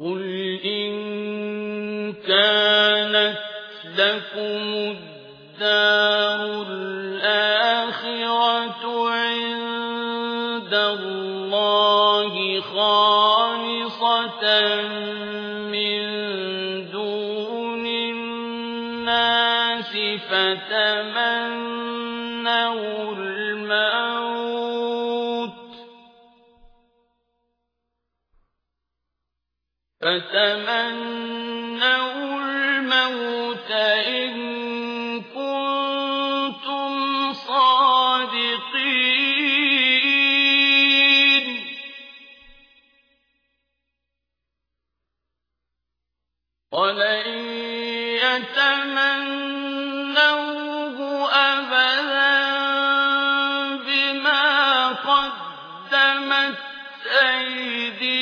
قل إن كانت لكم الدار الآخرة عند الله خالصة من دون الناس فتمنوا الموت فتمنوا الموت إن كنتم صادقين ولن يتمنوه أبدا بما قدمت أيديهم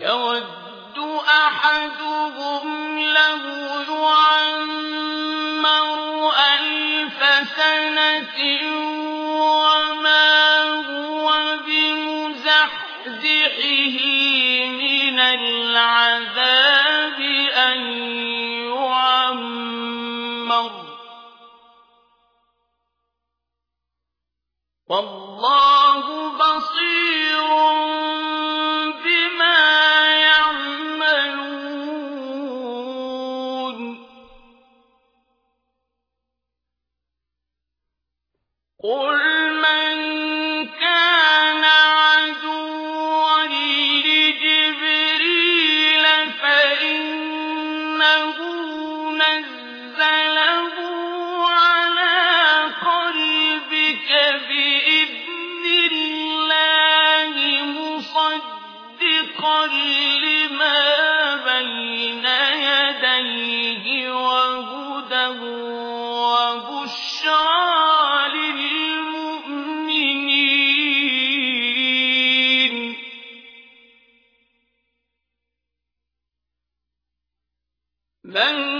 يود أحدهم له يعمر ألف سنة وما هو بمزحزحه من العذاب أن يعمر. والله قل من كان عدوا لجبريل فإنه نزله على قلبك بإذن الله مصدقا لما من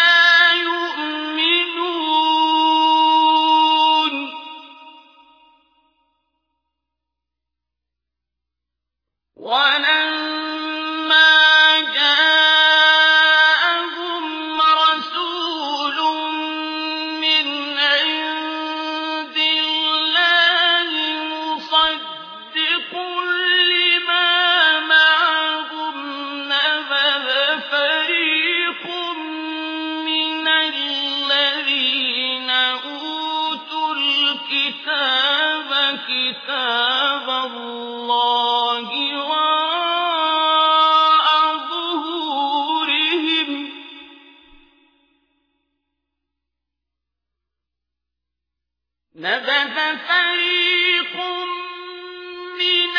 كتاب الله وراء ظهورهم نبذ فريق من